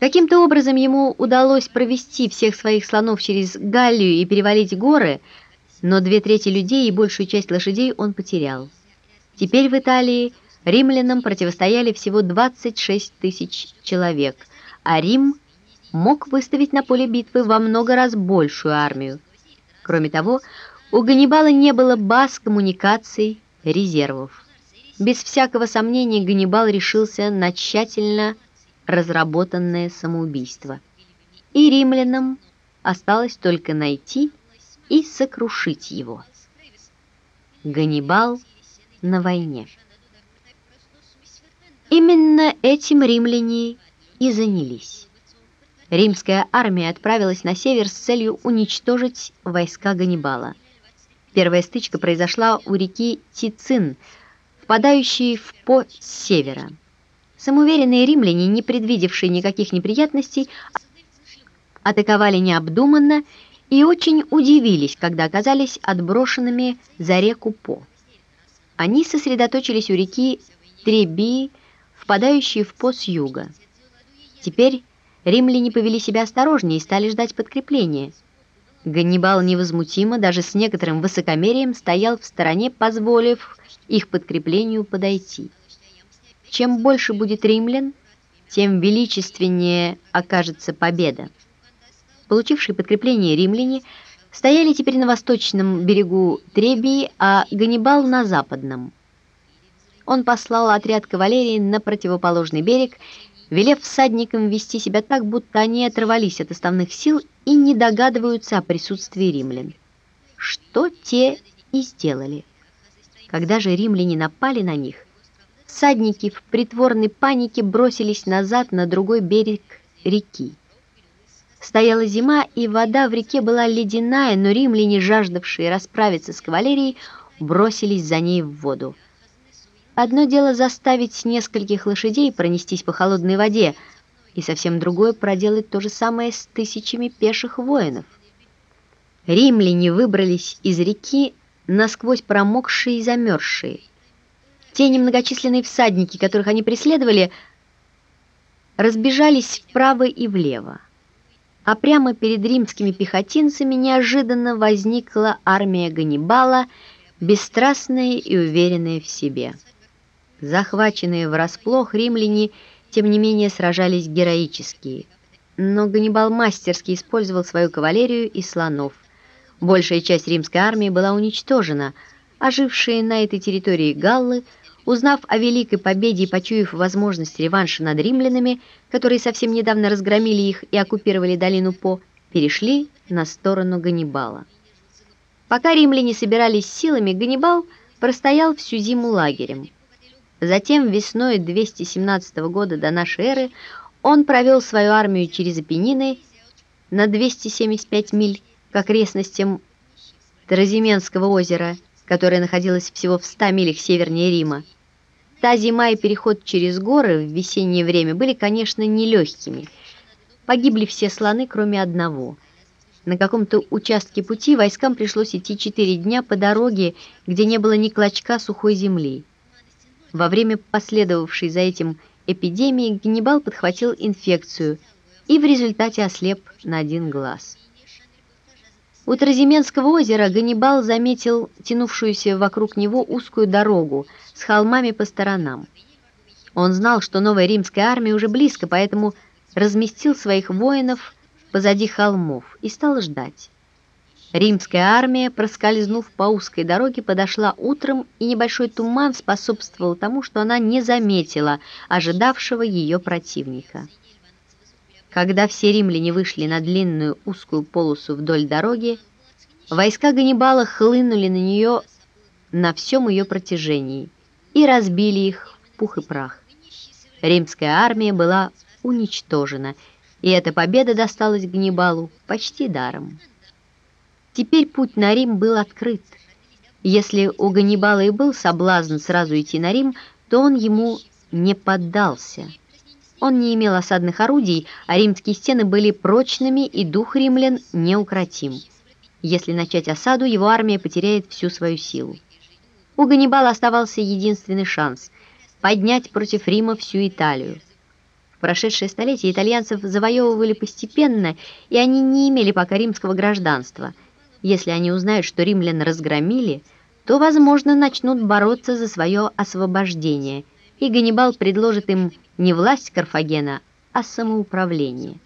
Каким-то образом ему удалось провести всех своих слонов через Галлию и перевалить горы, но две трети людей и большую часть лошадей он потерял. Теперь в Италии римлянам противостояли всего 26 тысяч человек, а Рим мог выставить на поле битвы во много раз большую армию. Кроме того, у Ганнибала не было баз коммуникаций, резервов. Без всякого сомнения Ганнибал решился на тщательно разработанное самоубийство. И римлянам осталось только найти и сокрушить его. Ганнибал на войне. Именно этим римляне и занялись. Римская армия отправилась на север с целью уничтожить войска Ганнибала. Первая стычка произошла у реки Тицин, впадающей в По севера. Самоуверенные римляне, не предвидевшие никаких неприятностей, атаковали необдуманно и очень удивились, когда оказались отброшенными за реку По. Они сосредоточились у реки Треби, впадающей в По с юга. Теперь римляне повели себя осторожнее и стали ждать подкрепления. Ганнибал невозмутимо, даже с некоторым высокомерием, стоял в стороне, позволив их подкреплению подойти. Чем больше будет римлян, тем величественнее окажется победа. Получившие подкрепление римляне стояли теперь на восточном берегу Требии, а Ганнибал на западном. Он послал отряд кавалерии на противоположный берег, велев всадникам вести себя так, будто они оторвались от основных сил и не догадываются о присутствии римлян. Что те и сделали. Когда же римляне напали на них, Всадники в притворной панике бросились назад на другой берег реки. Стояла зима, и вода в реке была ледяная, но римляне, жаждавшие расправиться с кавалерией, бросились за ней в воду. Одно дело заставить нескольких лошадей пронестись по холодной воде, и совсем другое проделать то же самое с тысячами пеших воинов. Римляне выбрались из реки насквозь промокшие и замерзшие. Те немногочисленные всадники, которых они преследовали, разбежались вправо и влево. А прямо перед римскими пехотинцами неожиданно возникла армия Ганнибала, бесстрастная и уверенная в себе. Захваченные врасплох, римляне, тем не менее, сражались героически. Но Ганнибал мастерски использовал свою кавалерию и слонов. Большая часть римской армии была уничтожена, а жившие на этой территории галлы – Узнав о великой победе и почуяв возможность реванша над римлянами, которые совсем недавно разгромили их и оккупировали долину По, перешли на сторону Ганнибала. Пока римляне собирались силами, Ганнибал простоял всю зиму лагерем. Затем весной 217 года до нашей эры он провел свою армию через Апеннины на 275 миль к окрестностям Таразименского озера, которое находилось всего в 100 милях севернее Рима. Та зима и переход через горы в весеннее время были, конечно, нелегкими. Погибли все слоны, кроме одного. На каком-то участке пути войскам пришлось идти четыре дня по дороге, где не было ни клочка сухой земли. Во время последовавшей за этим эпидемии Ганнибал подхватил инфекцию и в результате ослеп на один глаз. У Тразименского озера Ганнибал заметил тянувшуюся вокруг него узкую дорогу с холмами по сторонам. Он знал, что новая римская армия уже близко, поэтому разместил своих воинов позади холмов и стал ждать. Римская армия, проскользнув по узкой дороге, подошла утром, и небольшой туман способствовал тому, что она не заметила ожидавшего ее противника. Когда все римляне вышли на длинную узкую полосу вдоль дороги, войска Ганнибала хлынули на нее на всем ее протяжении и разбили их в пух и прах. Римская армия была уничтожена, и эта победа досталась Ганнибалу почти даром. Теперь путь на Рим был открыт. Если у Ганнибала и был соблазн сразу идти на Рим, то он ему не поддался – он не имел осадных орудий, а римские стены были прочными, и дух римлян неукротим. Если начать осаду, его армия потеряет всю свою силу. У Ганнибала оставался единственный шанс – поднять против Рима всю Италию. прошедшее столетие итальянцев завоевывали постепенно, и они не имели пока римского гражданства. Если они узнают, что римлян разгромили, то, возможно, начнут бороться за свое освобождение, и Ганнибал предложит им не власть Карфагена, а самоуправление.